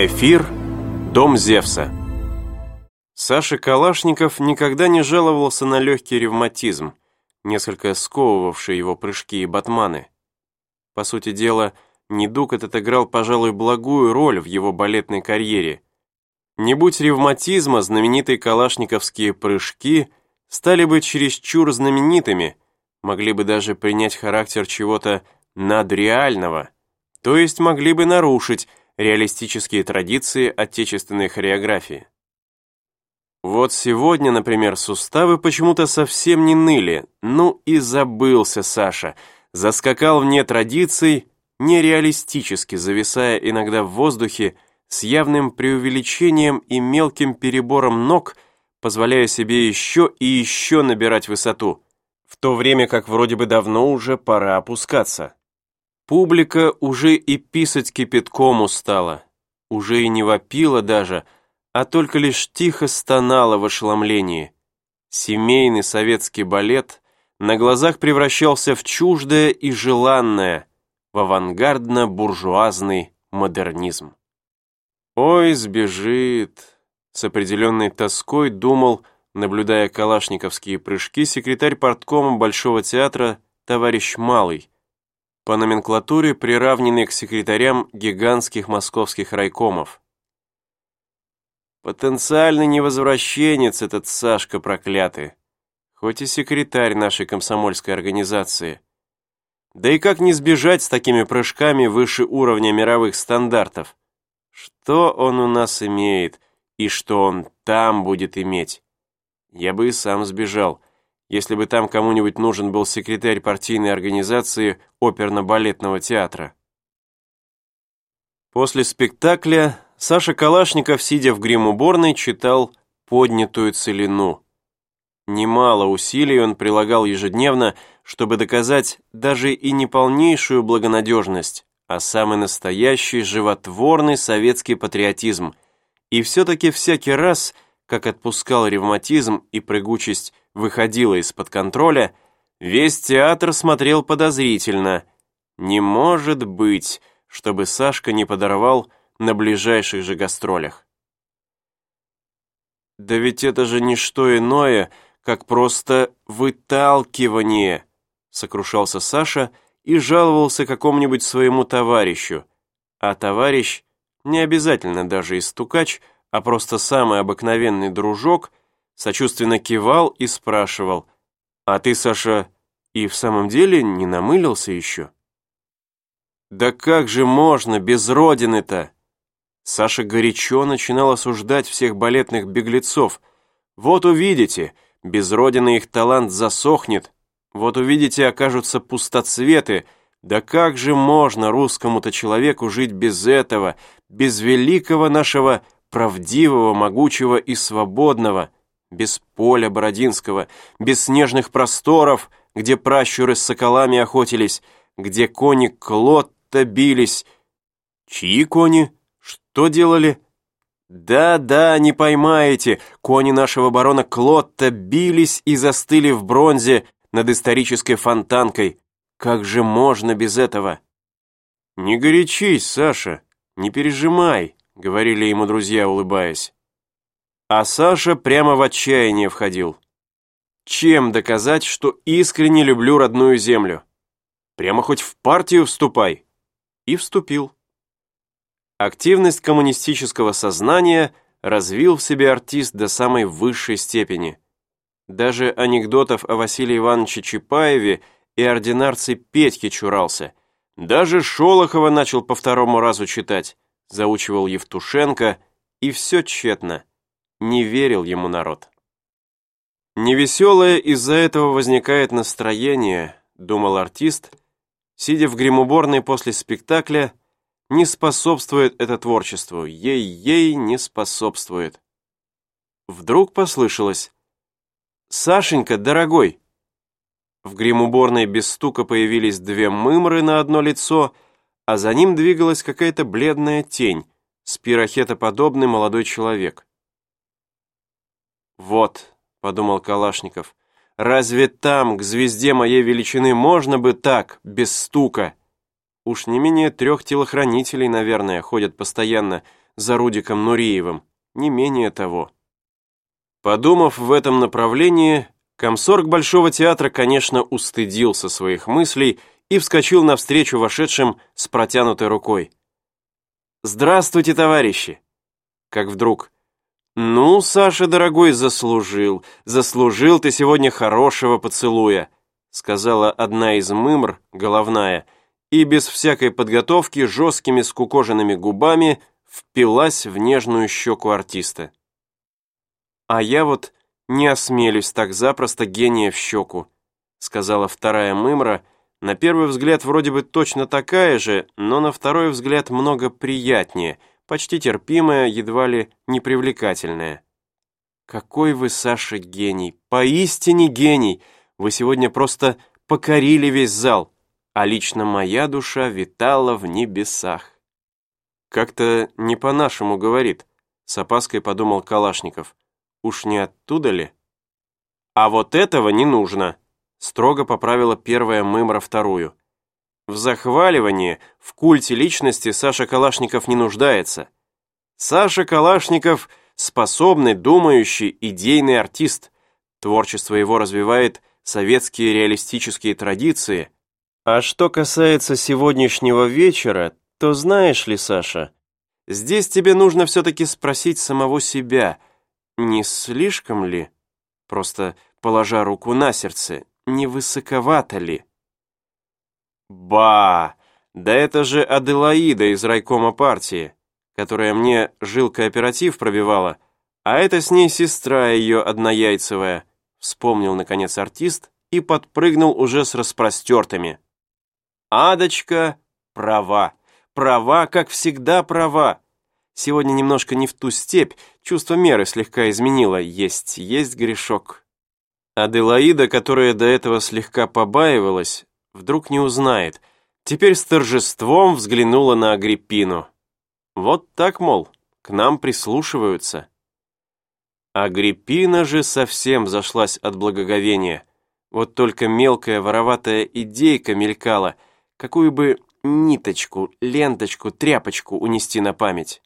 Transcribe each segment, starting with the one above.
Эфир, дом Зевса. Саша Калашников никогда не жаловался на легкий ревматизм, несколько сковывавший его прыжки и батманы. По сути дела, недуг этот играл, пожалуй, благую роль в его балетной карьере. Не будь ревматизма, знаменитые калашниковские прыжки стали бы чересчур знаменитыми, могли бы даже принять характер чего-то надреального, то есть могли бы нарушить реалистические традиции отечественной хореографии. Вот сегодня, например, суставы почему-то совсем не ныли. Ну и забылся Саша. Заскакал вне традиций, нереалистически зависая иногда в воздухе, с явным преувеличением и мелким перебором ног, позволяя себе еще и еще набирать высоту, в то время как вроде бы давно уже пора опускаться. Публика уже и писать кипятком устала, уже и не вопила даже, а только лишь тихо стонала в ошеломлении. Семейный советский балет на глазах превращался в чуждое и желанное, в авангардно-буржуазный модернизм. «Ой, сбежит!» С определенной тоской думал, наблюдая калашниковские прыжки, секретарь порткома Большого театра товарищ Малый, по номенклатуре приравненный к секретарям гигантских московских райкомов. Потенциальный невозвращенец этот Сашка проклятый, хоть и секретарь нашей комсомольской организации. Да и как не сбежать с такими прыжками выше уровня мировых стандартов? Что он у нас имеет и что он там будет иметь? Я бы и сам сбежал, если бы там кому-нибудь нужен был секретарь партийной организации оперно-балетного театра. После спектакля Саша Калашников, сидя в грим-уборной, читал «Поднятую целину». Немало усилий он прилагал ежедневно, чтобы доказать даже и не полнейшую благонадежность, а самый настоящий животворный советский патриотизм. И все-таки всякий раз, как отпускал ревматизм и прыгучесть выходила из-под контроля, весь театр смотрел подозрительно. Не может быть, чтобы Сашка не подорвал на ближайших же гастролях. Да ведь это же не что иное, как просто выталкивание, сокрушался Саша и жаловался какому-нибудь своему товарищу. А товарищ, не обязательно даже истукач, а просто самый обыкновенный дружок, сочувственно кивал и спрашивал, «А ты, Саша, и в самом деле не намылился еще?» «Да как же можно без родины-то?» Саша горячо начинал осуждать всех балетных беглецов. «Вот увидите, без родины их талант засохнет, вот увидите, окажутся пустоцветы, да как же можно русскому-то человеку жить без этого, без великого нашего правдивого, могучего и свободного?» Без поля Бородинского, без снежных просторов, где пращуры с соколами охотились, где кони Клотта бились. Чьи кони? Что делали? Да-да, не поймаете, кони нашего барона Клотта бились и застыли в бронзе над исторической фонтанкой. Как же можно без этого? Не горячись, Саша, не пережимай, говорили ему друзья, улыбаясь. А Саша прямо в отчаяние входил. Чем доказать, что искренне люблю родную землю? Прямо хоть в партию вступай. И вступил. Активность коммунистического сознания развил в себе артист до самой высшей степени. Даже анекдотов о Василии Ивановиче Чапаеве и ординарце Петьке чурался. Даже Шолохова начал по второму разу читать, заучивал Евтушенко, и все тщетно. Не верил ему народ. Невеселое из-за этого возникает настроение, думал артист, сидя в гримуборной после спектакля, не способствует это творчеству, ей-ей не способствует. Вдруг послышалось «Сашенька, дорогой!» В гримуборной без стука появились две мымры на одно лицо, а за ним двигалась какая-то бледная тень, спирохетоподобный молодой человек. «Вот», — подумал Калашников, «разве там, к звезде моей величины, можно бы так, без стука?» Уж не менее трех телохранителей, наверное, ходят постоянно за Рудиком Нуриевым, не менее того. Подумав в этом направлении, комсорг Большого театра, конечно, устыдился своих мыслей и вскочил навстречу вошедшим с протянутой рукой. «Здравствуйте, товарищи!» Как вдруг «Ну, Саша, дорогой, заслужил, заслужил ты сегодня хорошего поцелуя», сказала одна из мымр, головная, и без всякой подготовки жесткими скукоженными губами впилась в нежную щеку артиста. «А я вот не осмелюсь так запросто гения в щеку», сказала вторая мымра, на первый взгляд вроде бы точно такая же, но на второй взгляд много приятнее – почти терпимая, едва ли непривлекательная. «Какой вы, Саша, гений! Поистине гений! Вы сегодня просто покорили весь зал, а лично моя душа витала в небесах». «Как-то не по-нашему говорит», — с опаской подумал Калашников. «Уж не оттуда ли?» «А вот этого не нужно», — строго поправила первая мымра вторую. В захваливании, в культе личности Саша Калашников не нуждается. Саша Калашников – способный, думающий, идейный артист. Творчество его развивает советские реалистические традиции. А что касается сегодняшнего вечера, то знаешь ли, Саша, здесь тебе нужно все-таки спросить самого себя, не слишком ли, просто положа руку на сердце, не высоковато ли? Ба! Да это же Аделаида из райкома партии, которая мне жил кооператив пробивала, а это с ней сестра ее однояйцевая, вспомнил, наконец, артист и подпрыгнул уже с распростертыми. Адочка права, права, как всегда права. Сегодня немножко не в ту степь, чувство меры слегка изменило, есть, есть грешок. Аделаида, которая до этого слегка побаивалась, вдруг не узнает. Теперь с торжеством взглянула на Агриппину. Вот так, мол, к нам прислушиваются. Агриппина же совсем зашлась от благоговения. Вот только мелкая вороватая идейка мелькала, какую бы ниточку, ленточку, тряпочку унести на память.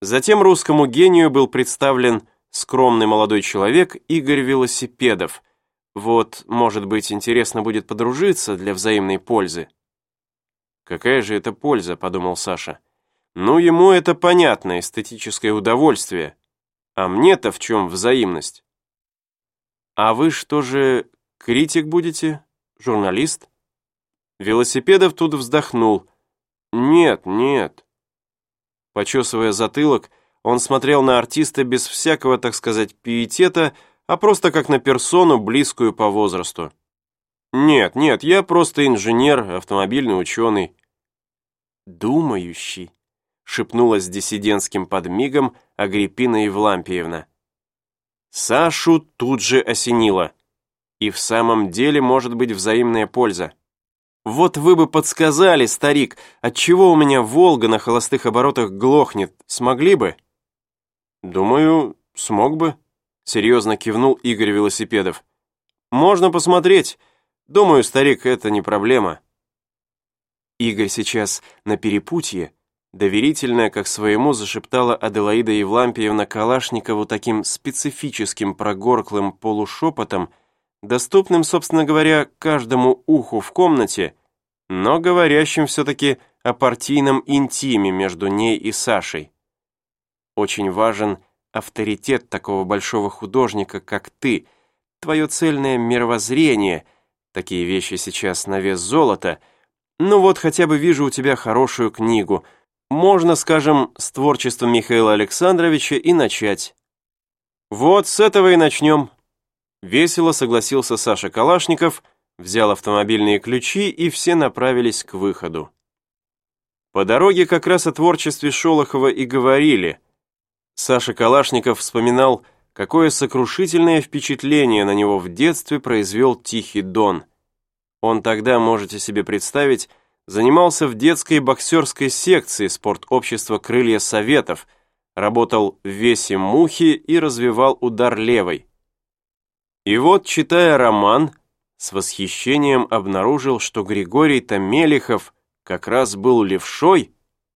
Затем русскому гению был представлен скромный молодой человек Игорь Велосипедов, вот, может быть, интересно будет подружиться для взаимной пользы. Какая же это польза, подумал Саша. Ну, ему это понятно, эстетическое удовольствие. А мне-то в чем взаимность? А вы что же, критик будете? Журналист? Велосипедов тут вздохнул. Нет, нет. Почесывая затылок, он смотрел на артиста без всякого, так сказать, пиетета, а просто как на персону, близкую по возрасту. Нет, нет, я просто инженер, автомобильный ученый. Думающий, шепнула с диссидентским подмигом Агриппина Евлампиевна. Сашу тут же осенило. И в самом деле может быть взаимная польза. Вот вы бы подсказали, старик, отчего у меня «Волга» на холостых оборотах глохнет, смогли бы? Думаю, смог бы. Серьезно кивнул Игорь Велосипедов. «Можно посмотреть. Думаю, старик, это не проблема». Игорь сейчас на перепутье, доверительно, как своему зашептала Аделаида Евлампиевна Калашникову таким специфическим прогорклым полушепотом, доступным, собственно говоря, каждому уху в комнате, но говорящим все-таки о партийном интиме между ней и Сашей. Очень важен авторитет такого большого художника, как ты, твое цельное мировоззрение, такие вещи сейчас на вес золота, ну вот хотя бы вижу у тебя хорошую книгу, можно, скажем, с творчеством Михаила Александровича и начать. Вот с этого и начнем. Весело согласился Саша Калашников, взял автомобильные ключи, и все направились к выходу. По дороге как раз о творчестве Шолохова и говорили – Саша Калашников вспоминал, какое сокрушительное впечатление на него в детстве произвел Тихий Дон. Он тогда, можете себе представить, занимался в детской боксерской секции спортобщества «Крылья Советов», работал в весе мухи и развивал удар левой. И вот, читая роман, с восхищением обнаружил, что Григорий Томелихов как раз был левшой,